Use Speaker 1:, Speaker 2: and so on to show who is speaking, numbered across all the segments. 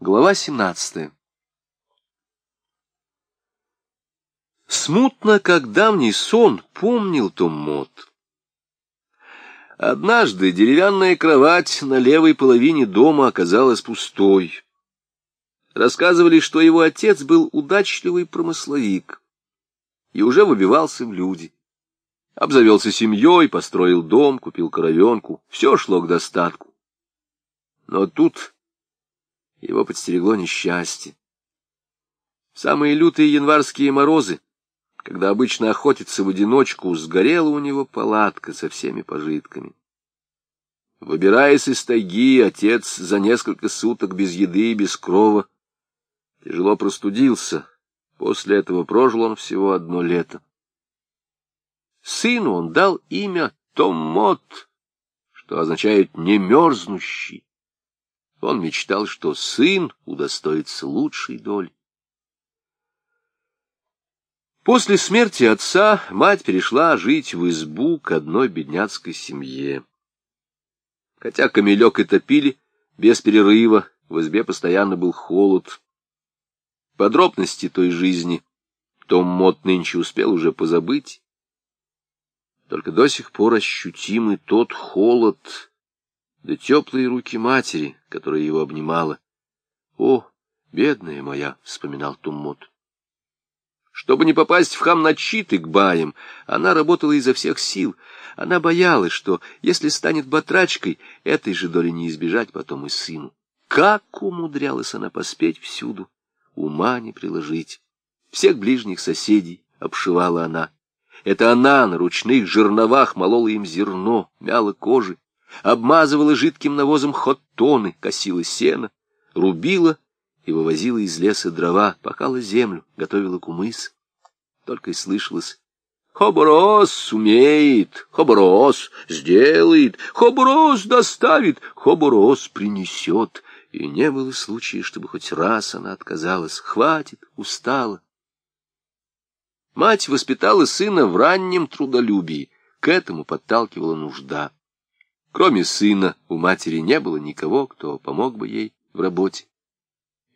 Speaker 1: Глава 17 Смутно, как давний сон, помнил Том Мот. Однажды деревянная кровать на левой половине дома оказалась пустой. Рассказывали, что его отец был удачливый промысловик и уже выбивался в люди. Обзавелся семьей, построил дом, купил коровенку, все шло к достатку. Но тут его подстерегло несчастье. Самые лютые январские морозы, когда обычно охотится в одиночку, сгорела у него палатка со всеми пожитками. Выбираясь из тайги, отец за несколько суток без еды и без крова тяжело простудился. После этого прожил он всего одно лето. Сыну он дал имя Томмот, что означает «не мерзнущий». Он мечтал, что сын удостоится лучшей доли. После смерти отца мать перешла жить в избу к одной бедняцкой семье. Хотя камелек и топили без перерыва, в избе постоянно был холод. Подробности той жизни Том Мот нынче успел уже позабыть. Только до сих пор ощутимый тот холод, да теплые руки матери, которая его обнимала. «О, бедная моя!» — вспоминал Туммот. Чтобы не попасть в хам начиты к баям, она работала изо всех сил. Она боялась, что, если станет батрачкой, этой же доли не избежать потом и сыну. Как умудрялась она поспеть всюду, ума не приложить. Всех ближних соседей обшивала она. Это она на ручных жерновах молола им зерно, мяла кожи, обмазывала жидким навозом хоттоны, косила сено, рубила и вывозила из леса дрова, пахала землю, готовила кумыс. Только и слышалось Хоброс сумеет, Хоброс сделает, Хоброс доставит, Хоброс принесет. И не было случая, чтобы хоть раз она отказалась. Хватит, устала. Мать воспитала сына в раннем трудолюбии. К этому подталкивала нужда. Кроме сына, у матери не было никого, кто помог бы ей в работе.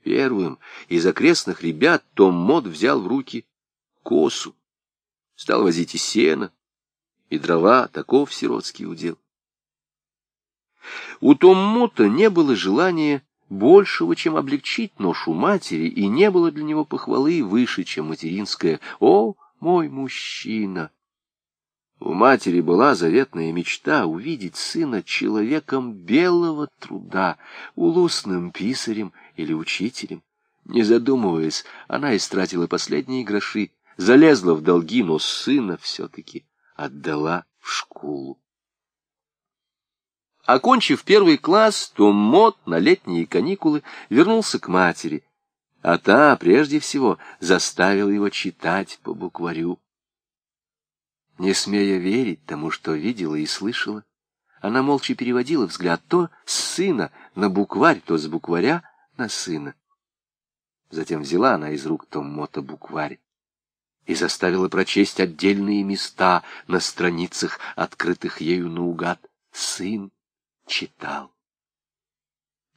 Speaker 1: Первым из окрестных ребят Том Мод взял в руки косу, стал возить и сено, и дрова, таков сиротский удел. У Том Мота не было желания большего, чем облегчить ношу матери, и не было для него похвалы выше, чем материнская «О, мой мужчина!» У матери была заветная мечта увидеть сына человеком белого труда, улусным писарем или учителем. Не задумываясь, она истратила последние гроши, залезла в долги, но сына все-таки отдала в школу. Окончив первый класс, Том Мот на летние каникулы вернулся к матери, а та, прежде всего, заставила его читать по букварю. Не смея верить тому, что видела и слышала, она молча переводила взгляд то с сына на букварь, то с букваря на сына. Затем взяла она из рук Том Мота букварь и заставила прочесть отдельные места на страницах, открытых ею наугад. Сын читал.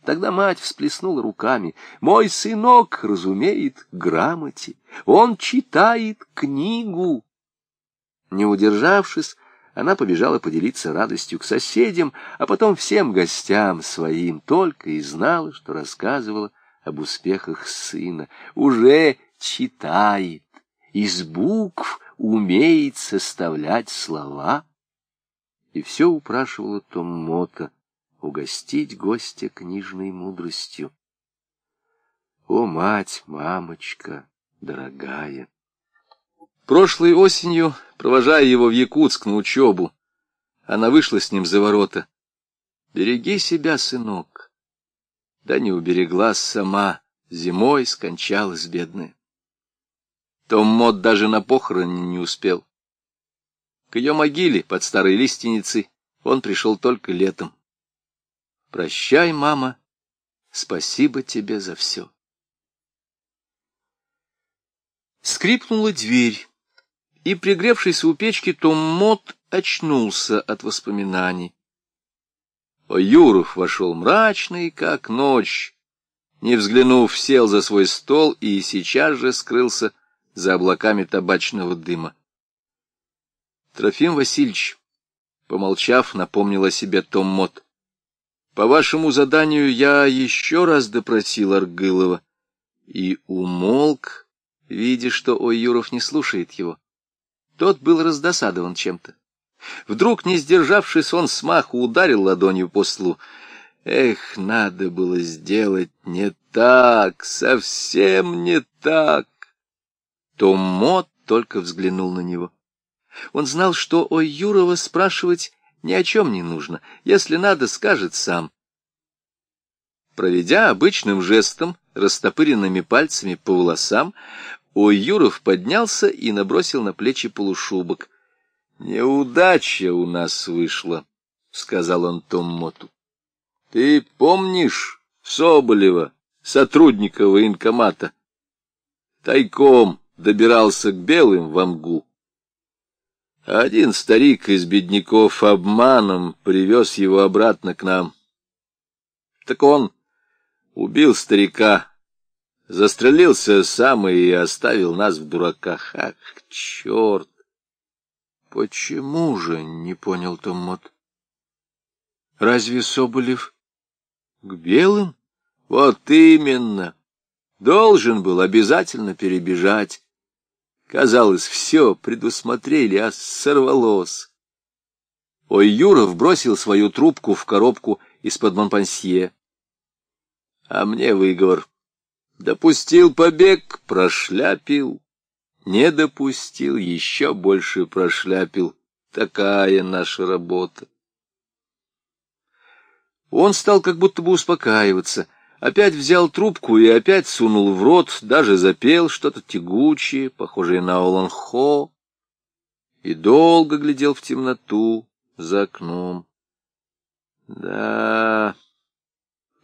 Speaker 1: Тогда мать всплеснула руками. «Мой сынок разумеет грамоте, он читает книгу». Не удержавшись, она побежала поделиться радостью к соседям, а потом всем гостям своим, только и знала, что рассказывала об успехах сына. Уже читает, из букв умеет составлять слова. И все упрашивала Том Мота угостить гостя книжной мудростью. О, мать, мамочка, дорогая! Прошлой осенью, провожая его в Якутск на учебу, она вышла с ним за ворота. «Береги себя, сынок!» Да не уберегла сама, зимой скончалась бедная. Том Мот даже на похороны не успел. К ее могиле под старой лиственницей он пришел только летом. «Прощай, мама, спасибо тебе за все». Скрипнула дверь и, пригревшийся у печки, Том Мот очнулся от воспоминаний. Юров вошел мрачный, как ночь, Не взглянув, сел за свой стол и сейчас же скрылся за облаками табачного дыма. Трофим Васильевич, помолчав, напомнил о себе Том Мот. По вашему заданию я еще раз допросил Аргылова и умолк, видя, что Ойюров не слушает его. Тот был раздосадован чем-то. Вдруг, не сдержавшись, он смаху ударил ладонью по столу. Эх, надо было сделать не так, совсем не так. Том Мот только взглянул на него. Он знал, что о Юрова спрашивать ни о чем не нужно. Если надо, скажет сам. Проведя обычным жестом, растопыренными пальцами по волосам, о Юров поднялся и набросил на плечи полушубок. — Неудача у нас вышла, — сказал он Том Моту. — Ты помнишь Соболева, сотрудника военкомата? Тайком добирался к белым в Амгу. Один старик из бедняков обманом привез его обратно к нам. Так он убил старика, застрелился сам и оставил нас в дураках. Ах, черт!
Speaker 2: Почему же, не понял Томмот. Разве Соболев к белым?
Speaker 1: Вот именно. Должен был обязательно перебежать. Казалось, все предусмотрели, а сорвалось. Ой, Юров бросил свою трубку в коробку из-под Монпансье. А мне выговор. Допустил побег, прошляпил не допустил, еще больше прошляпил. Такая наша работа. Он стал как будто бы успокаиваться. Опять взял трубку и опять сунул в рот, даже запел что-то тягучее, похожее на оланхо, и долго глядел в темноту за окном. Да,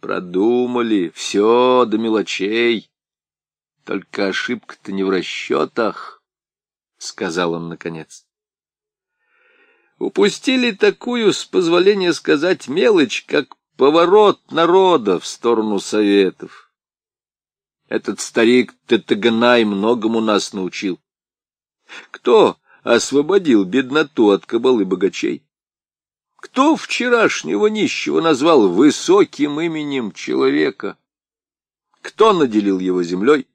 Speaker 1: продумали все до мелочей. Только ошибка-то не в расчетах, — сказал он наконец. Упустили такую, с позволения сказать, мелочь, как поворот народа в сторону советов. Этот старик Тетаганай многому нас научил. Кто освободил бедноту от кабалы богачей? Кто вчерашнего нищего назвал высоким именем человека? Кто наделил его землей?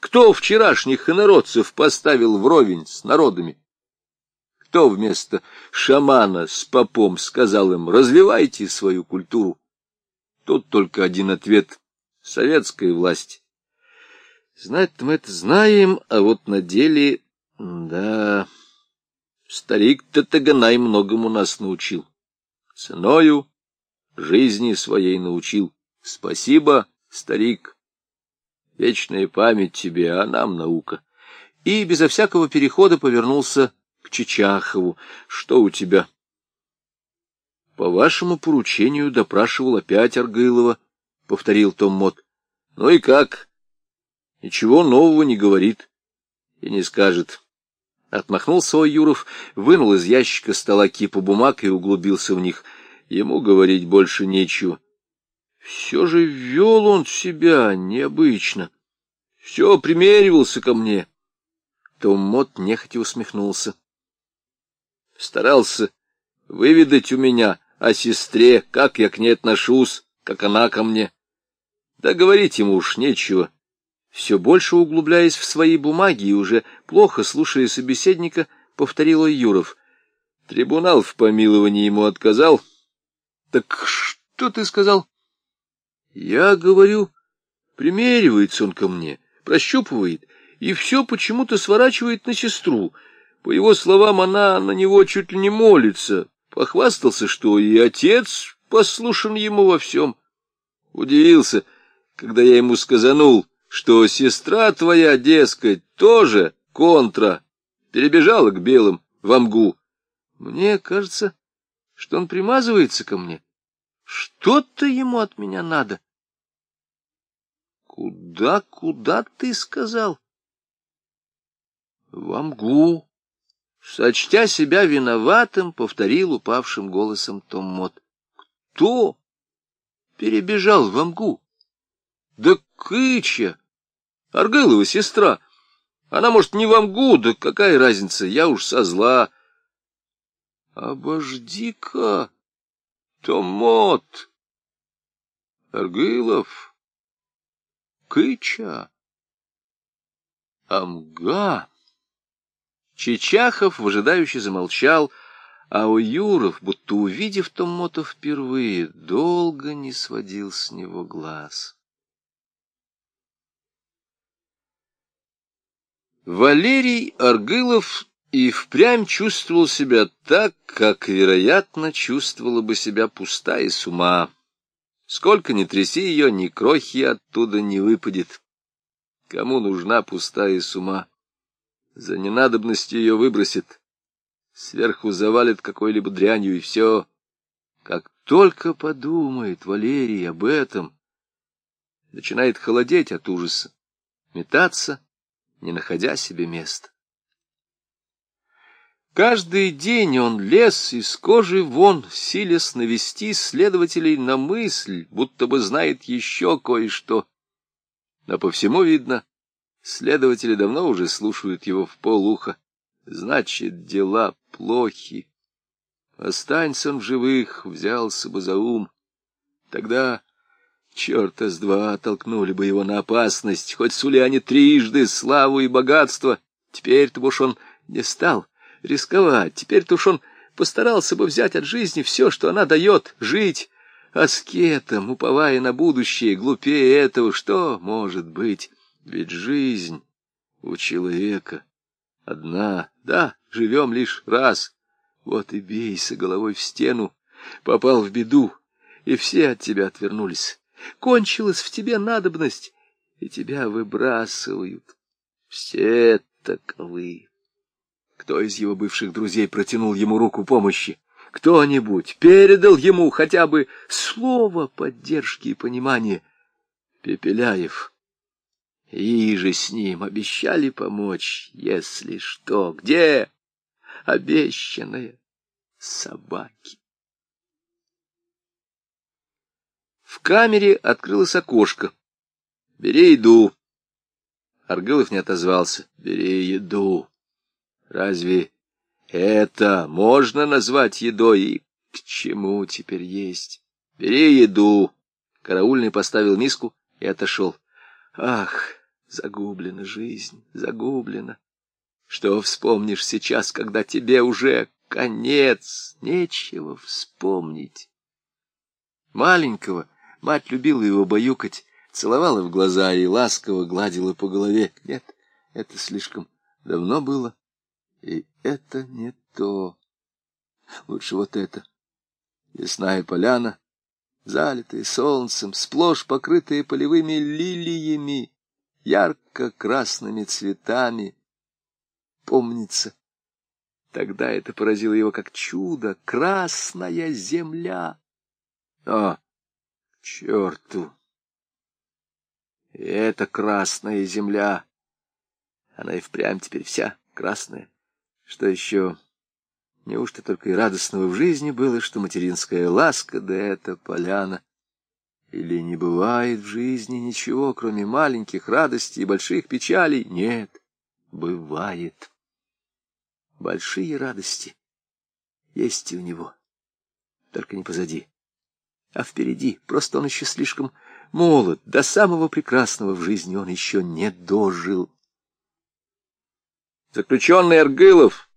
Speaker 1: Кто вчерашних инородцев поставил вровень с народами? Кто вместо шамана с попом сказал им «развивайте свою культуру»? Тут только один ответ — советская власть. Знать мы это знаем, а вот на деле... Да, старик Татаганай многому нас научил. Ценою жизни своей научил. Спасибо, старик. Вечная память тебе, а нам наука. И безо всякого перехода повернулся к Чичахову. Что у тебя? По вашему поручению допрашивал опять Аргылова, — повторил Том Мот. Ну и как? Ничего нового не говорит и не скажет. Отмахнулся Юров, вынул из ящика стола кипу бумаг и углубился в них. Ему говорить больше нечего. Все же вел он себя необычно. Все примеривался ко мне. Том Мот нехотя усмехнулся. Старался выведать у меня о сестре, как я к ней отношусь, как она ко мне. Да говорить ему уж нечего. Все больше углубляясь в свои бумаги и уже плохо слушая собеседника, повторил Юров. Трибунал в помиловании ему отказал. — Так что ты сказал? Я говорю, примеривается он ко мне, прощупывает, и все почему-то сворачивает на сестру. По его словам, она на него чуть ли не молится. Похвастался, что и отец послушан ему во всем. Удивился, когда я ему сказанул, что сестра твоя, дескать, тоже контра, перебежала к белым в Амгу. Мне кажется, что он примазывается ко мне. Что-то ему от меня надо. Куда, куда ты сказал? В Амгу. Сочтя себя виноватым, повторил упавшим голосом Том Мот. Кто перебежал в Амгу?
Speaker 2: Да Кыча! Аргылова сестра! Она, может, не вам гуда, какая разница, я уж со зла. Обожди-ка, Томот! Аргылов! Кыча! Амга! Чечахов выжидающе замолчал, а Юров, будто увидев Томота впервые, долго не сводил с него глаз. Валерий Аргылов и впрямь чувствовал себя так, как, вероятно, чувствовала бы себя пустая с ума. Сколько ни тряси ее, ни крохи оттуда не выпадет. Кому нужна пустая с ума? За ненадобностью ее выбросит. Сверху завалит какой-либо дрянью, и все. Как только подумает Валерий об этом, начинает холодеть от ужаса, метаться, не находя себе места. Каждый день он лез из кожи вон, силясь навести следователей на мысль, будто бы знает еще кое-что. Но по всему видно, следователи давно уже слушают его в полуха. Значит, дела плохи. Останься он в живых, взялся бы за ум. Тогда черта с два толкнули бы его на опасность, хоть они трижды славу и богатство. Теперь-то уж он не стал рисковать. Теперь-то уж он постарался бы взять от жизни все, что она дает, жить аскетом, уповая на будущее, глупее этого, что может быть? Ведь жизнь у человека одна, да, живем лишь раз. Вот и бейся головой в стену, попал в беду, и все от тебя отвернулись. Кончилась в тебе надобность, и тебя выбрасывают. Все таковы. Кто из его бывших друзей протянул ему руку помощи? Кто-нибудь передал ему хотя бы слово поддержки и понимания? Пепеляев. И же с ним обещали помочь, если что. Где обещанные собаки? В камере открылось окошко. «Бери еду». Аргылов не отозвался. «Бери еду». Разве это можно назвать едой? И к чему теперь есть? Бери еду. Караульный поставил миску и отошел. Ах, загублена жизнь, загублена. Что вспомнишь сейчас, когда тебе уже конец? Нечего вспомнить. Маленького мать любила его баюкать, целовала в глаза и ласково гладила по голове. Нет, это слишком давно было. И это не то. Лучше вот это. Лесная поляна, залитая солнцем, сплошь покрытая полевыми лилиями, ярко-красными цветами. Помнится, тогда это поразило его как чудо, красная земля. О, черту! И это красная земля. Она и впрямь теперь вся красная. Что еще? Неужто только и радостного в жизни было, что материнская ласка, да это поляна? Или не бывает в жизни ничего, кроме маленьких радостей и больших печалей? Нет, бывает. Большие радости есть и у него, только не позади, а впереди. Просто он еще слишком молод, до самого прекрасного в жизни он еще не дожил. Заключенный Аргылов.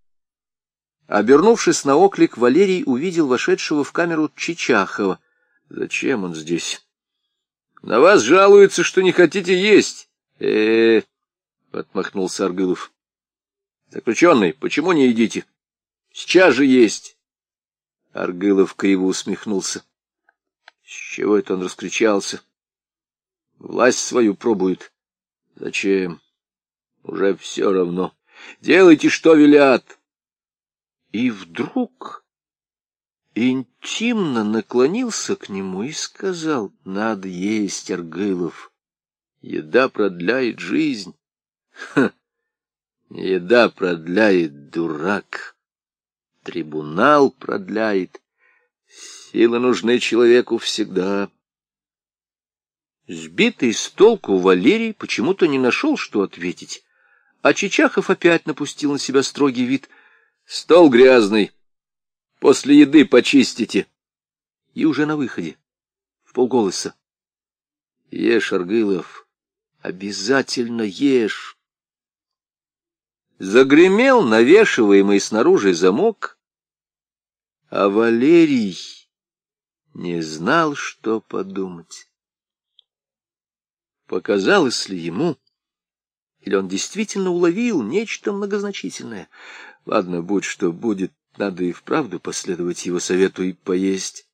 Speaker 2: Обернувшись на оклик, Валерий увидел вошедшего в камеру Чичахова. Зачем он здесь? На вас жалуются, что не хотите есть. э, -э отмахнулся Аргылов. Заключенный, почему не едите? Сейчас же есть. Аргылов криво усмехнулся. С чего это он раскричался? Власть свою пробует. Зачем? Уже все равно. Делайте, что велят. И вдруг интимно наклонился к нему и сказал, надо есть, Аргылов. Еда продляет жизнь. Ха! Еда продляет дурак. Трибунал продляет. Силы нужны человеку всегда.
Speaker 1: Сбитый с толку Валерий почему-то не нашел, что ответить, а Чичахов опять напустил на себя строгий вид. «Стол грязный, после еды почистите». И уже на выходе, в полголоса. «Ешь, Аргылов, обязательно ешь». Загремел навешиваемый снаружи замок, а Валерий не знал, что подумать. Показалось ли ему, или он действительно уловил нечто многозначительное? Ладно, будь что будет, надо и вправду последовать его совету и поесть.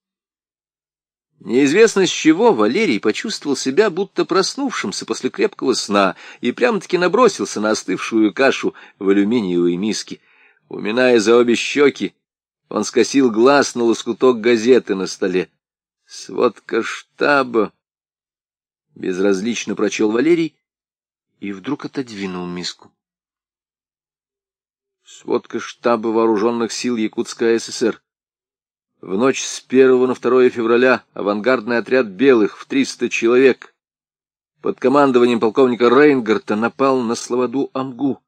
Speaker 1: Неизвестно с чего Валерий почувствовал себя будто проснувшимся после крепкого сна и прямо-таки набросился на остывшую кашу в алюминиевой миске. Уминая за обе щеки, он скосил глаз на лоскуток газеты на столе. Сводка штаба Безразлично прочел Валерий и вдруг отодвинул миску. Сводка штаба вооруженных сил Якутской ССР. В ночь с 1 на 2 февраля авангардный отряд белых в 300 человек под командованием полковника Рейнгарта напал на Слободу-Амгу.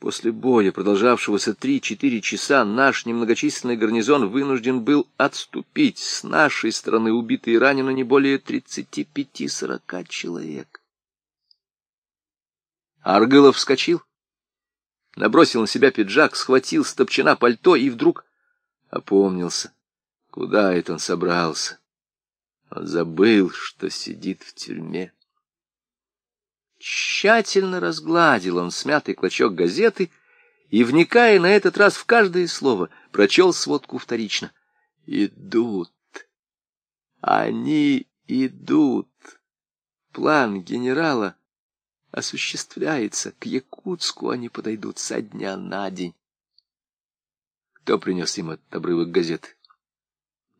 Speaker 1: После боя, продолжавшегося три-четыре часа, наш немногочисленный гарнизон вынужден был отступить. С нашей стороны убиты и ранено не более тридцати пяти-сорока человек. Аргылов вскочил, набросил на себя пиджак, схватил с топчана пальто и вдруг опомнился. Куда это он собрался? Он забыл, что сидит в тюрьме. Тщательно разгладил он смятый клочок газеты и, вникая на этот раз в каждое слово, прочел сводку вторично. «Идут! Они идут! План генерала осуществляется. К Якутску они подойдут со дня на день». Кто принес им этот обрывок газеты?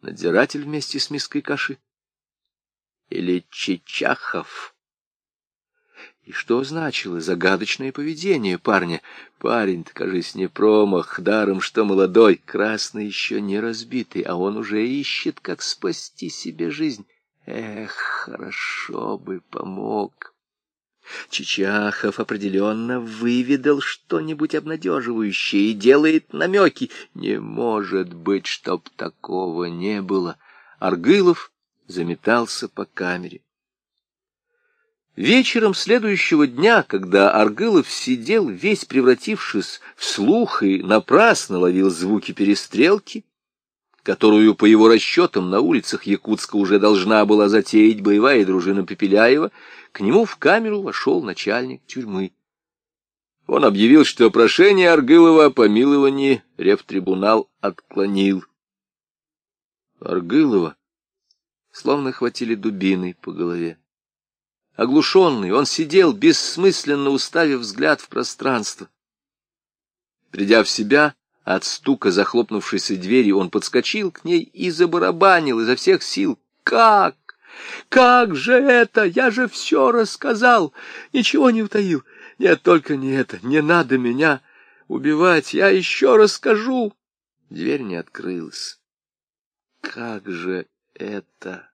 Speaker 1: Надзиратель вместе с миской каши? Или Чичахов? И что значило загадочное поведение парня? Парень-то, кажись, не промах, даром что молодой, красный еще не разбитый, а он уже ищет, как спасти себе жизнь. Эх, хорошо бы помог. Чичахов определенно выведал что-нибудь обнадеживающее и делает намеки. Не может быть, чтоб такого не было. Аргылов заметался по камере. Вечером следующего дня, когда Аргылов сидел, весь превратившись в слух и напрасно ловил звуки перестрелки, которую, по его расчетам, на улицах Якутска уже должна была затеять боевая дружина Пепеляева, к нему в камеру вошел начальник тюрьмы. Он объявил, что прошение Аргылова о помиловании ревтрибунал отклонил. Аргылова словно хватили дубиной по голове. Оглушенный, он сидел, бессмысленно уставив взгляд в пространство. Придя в себя, от стука захлопнувшейся двери, он подскочил к ней и забарабанил изо всех сил. «Как? Как же это? Я же все рассказал, ничего не утаил. Нет, только не это, не надо меня убивать, я еще расскажу». Дверь не открылась. «Как же это?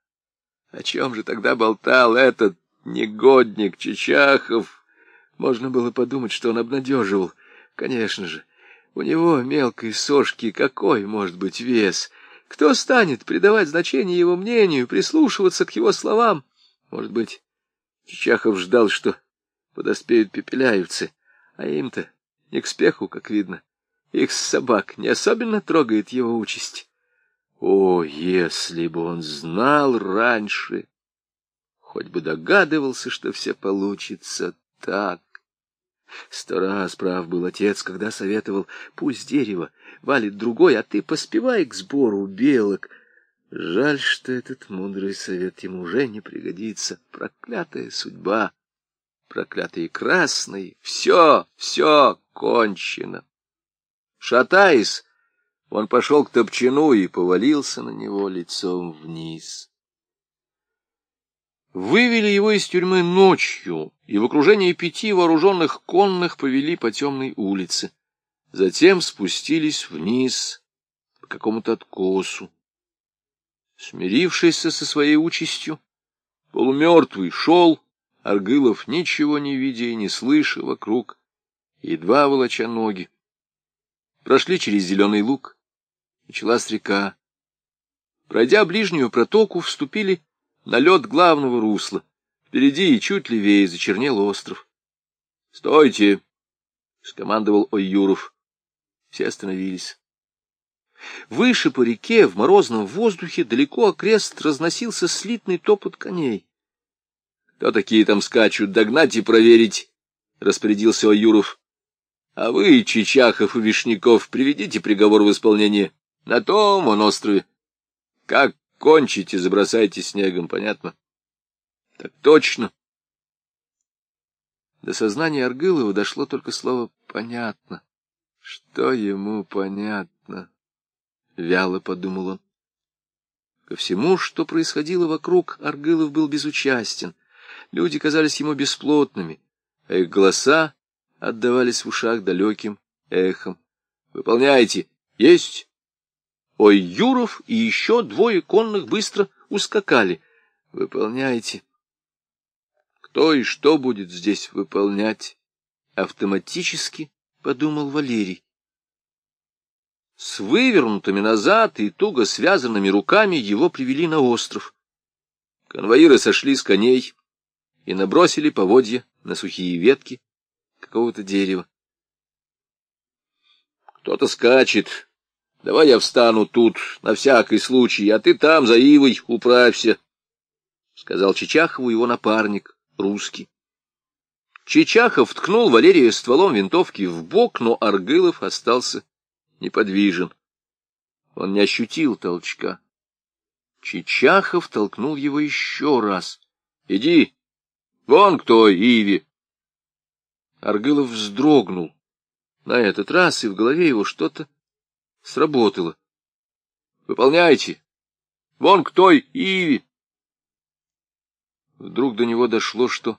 Speaker 1: О чем же тогда болтал этот негодник Чичахов. Можно было подумать, что он обнадеживал. Конечно же, у него, мелкой сошки, какой может быть вес? Кто станет придавать значение его мнению, прислушиваться к его словам? Может быть, Чичахов ждал, что подоспеют пепеляевцы, а им-то не к спеху, как видно. Их собак не особенно трогает его участь. О, если бы он знал раньше! Хоть бы догадывался, что все получится так. Сто раз прав был отец, когда советовал, пусть дерево валит другой, а ты поспевай к сбору белок. Жаль, что этот мудрый совет ему уже не пригодится. Проклятая судьба, проклятый красный, все, все кончено. Шатаясь, он пошел к топчину и повалился на него лицом вниз. Вывели его из тюрьмы ночью, и в окружении пяти вооруженных конных повели по темной улице. Затем спустились вниз по какому-то откосу. Смирившись со своей участью, Полумертвый шел, Аргылов, ничего не видя и не слыша вокруг, едва волоча ноги. Прошли через зеленый луг, началась река. Пройдя ближнюю протоку, вступили на лед главного русла. Впереди и чуть левее зачернел остров. — Стойте! — скомандовал Ойюров. Все остановились. Выше по реке, в морозном воздухе, далеко окрест разносился слитный топот коней. — Кто такие там скачут, догнать и проверить? — распорядился Аюров. — А вы, Чичахов и Вишняков, приведите приговор в исполнение. На том он острове. Как кончите, забросайте снегом, понятно? — Так точно. До сознания Аргылова дошло только слово «понятно». Что ему понятно? — вяло подумал он. Ко всему, что происходило вокруг, Аргылов был безучастен — Люди казались ему бесплотными, а их голоса отдавались в ушах далеким эхом. «Выполняйте! Есть!» Ой, Юров и еще двое конных быстро ускакали. «Выполняйте!» Кто и что будет здесь выполнять? Автоматически подумал Валерий. С вывернутыми назад и туго связанными руками его привели на остров. Конвоиры сошли с коней, и набросили поводья на сухие ветки какого-то дерева. Кто-то скачет. Давай я встану тут, на всякий случай, а ты там, за ивой, управься, — сказал Чичахову его напарник, русский. Чичахов ткнул Валерия стволом винтовки в бок, но Аргылов остался неподвижен. Он не ощутил толчка. Чичахов толкнул его еще раз. — Иди, Вон кто, Иви! Аргылов вздрогнул. На этот раз и в голове его что-то сработало. Выполняйте! Вон кто, Иви! Вдруг до него дошло, что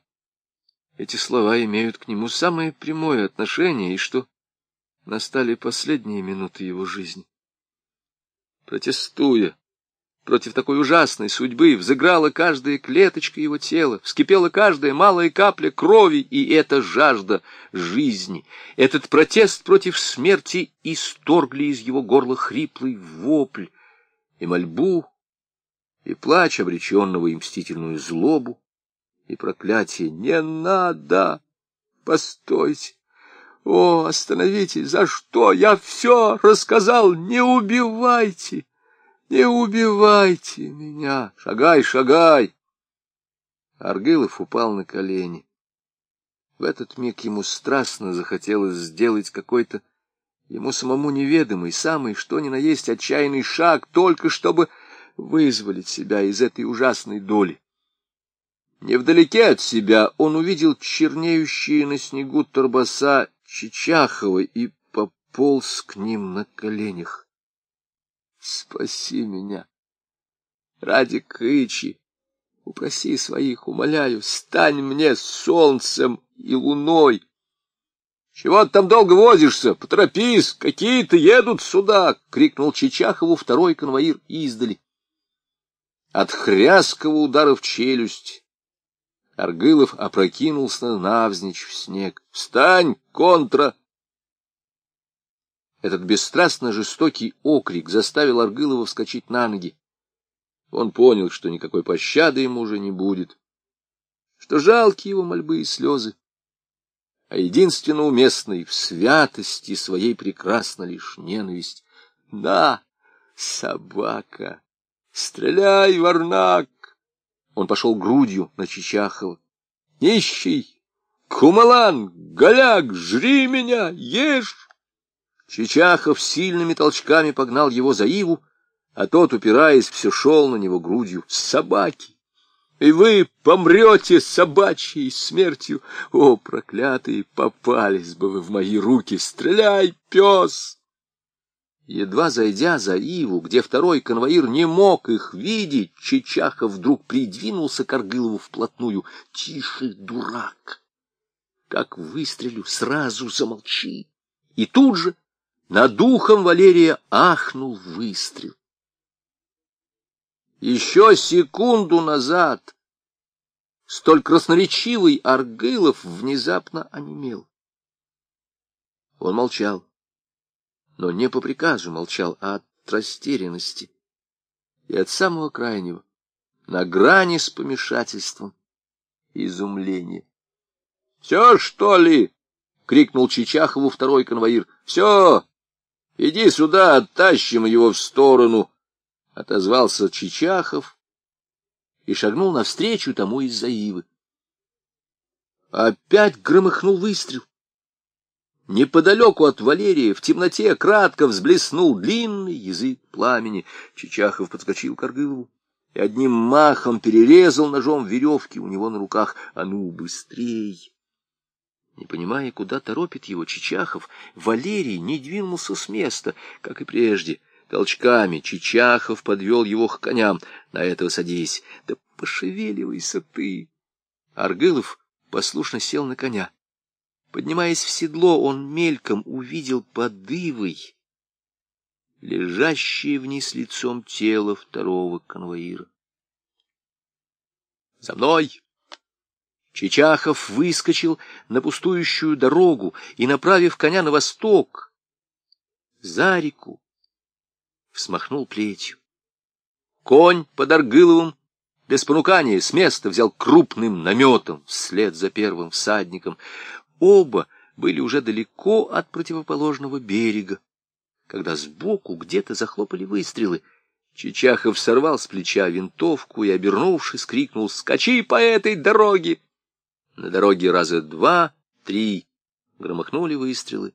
Speaker 1: эти слова имеют к нему самое прямое отношение, и что настали последние минуты его жизни. Протестуя, Против такой ужасной судьбы взыграла каждая клеточка его тела, вскипела каждая малая капля крови, и эта жажда жизни, этот протест против смерти исторгли из его горла хриплый вопль и мольбу, и плач обреченного и мстительную злобу, и проклятие «Не надо! Постойте! О, остановитесь! За что? Я все рассказал! Не убивайте!» Не убивайте меня! Шагай, шагай! Аргылов упал на колени. В этот миг ему страстно захотелось сделать какой-то ему самому неведомый, самый что ни на есть отчаянный шаг, только чтобы вызволить себя из этой ужасной доли. Невдалеке от себя он увидел чернеющие на снегу торбоса Чичахова и пополз к ним на коленях. Спаси меня. Ради Кычи, упроси своих, умоляю, стань мне солнцем и луной. Чего ты там долго возишься? Поторопись, какие-то едут сюда! — крикнул Чичахову второй конвоир издали. От хряского удара в челюсть Аргылов опрокинулся навзничь в снег. «Встань, контра!» Этот бесстрастно жестокий окрик заставил Аргылова вскочить на ноги. Он понял, что никакой пощады ему уже не будет, что жалкие его мольбы и слезы, а единственно уместной в святости своей прекрасна лишь ненависть. «На, собака! Стреляй, варнак!» Он пошел грудью на Чичахова. «Нищий! Кумалан! Голяк! Жри меня! Ешь!» Чичахов сильными толчками погнал его за Иву, а тот, упираясь, все шел на него грудью. «Собаки! И вы помрете собачьей смертью! О, проклятые, попались бы вы в мои руки! Стреляй, пес!» Едва зайдя за Иву, где второй конвоир не мог их видеть, Чичахов вдруг придвинулся к Аргылову вплотную. «Тише, дурак! Как выстрелю, сразу замолчи!» И тут же над духом Валерия ахнул выстрел. Еще секунду назад столь красноречивый Аргылов внезапно онемел. Он молчал, но не по приказу молчал, а от растерянности и от самого крайнего, на грани с помешательством, изумления. — Все, что ли? — крикнул Чичахову второй конвоир. — Все! Иди сюда, оттащим его в сторону! — отозвался Чичахов и шагнул навстречу тому из-за ивы. Опять громыхнул выстрел. Неподалеку от Валерия в темноте кратко взблеснул длинный язык пламени. Чичахов подскочил к Аргылову и одним махом перерезал ножом веревки у него на руках. А ну, быстрей! Не понимая, куда торопит его Чичахов, Валерий не двинулся с места, как и прежде. Толчками Чичахов подвел его к коням. На этого садись. Да пошевеливайся ты! Аргылов послушно сел на коня. Поднимаясь в седло, он мельком увидел подывой лежащее вниз лицом тело второго конвоира. «За мной!» Чичахов выскочил на пустующую дорогу и, направив коня на восток, за реку, взмахнул плетью. Конь под Аргыловым без понукания с места взял крупным наметом вслед за первым всадником. Оба были уже далеко от противоположного берега, когда сбоку где-то захлопали выстрелы. Чичахов сорвал с плеча винтовку и, обернувшись, крикнул «Скачи по этой дороге!» На дороге раза два-три громыхнули выстрелы.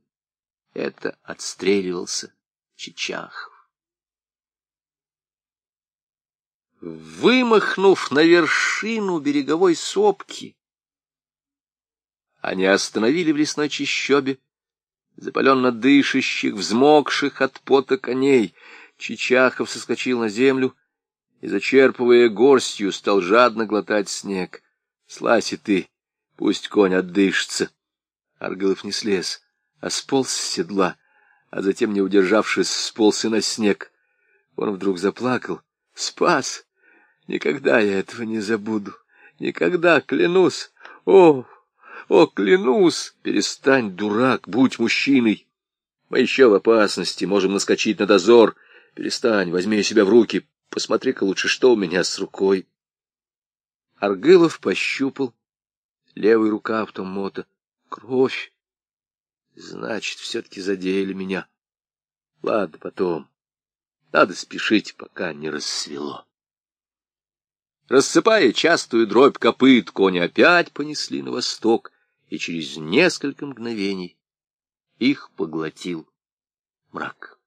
Speaker 1: Это отстреливался Чичахов. Вымахнув на вершину береговой сопки, они остановили в лесной чащобе запаленно дышащих, взмокших от пота коней. Чичахов соскочил на землю и, зачерпывая горстью, стал жадно глотать снег. Сласи ты, пусть конь отдышится. Аргылов не слез, а сполз с седла, а затем, не удержавшись, сполз и на снег. Он вдруг заплакал. Спас! Никогда я этого не забуду. Никогда, клянусь. О, о, клянусь! Перестань, дурак, будь мужчиной. Мы еще в опасности, можем наскочить на дозор. Перестань, возьми себя в руки. Посмотри-ка лучше, что у меня с рукой. Аргылов пощупал левый рукав Томмота. Кровь. Значит, все-таки задели меня. Ладно, потом. Надо спешить, пока не рассвело. Рассыпая частую дробь копыт, кони опять понесли на восток, и через несколько мгновений их поглотил мрак.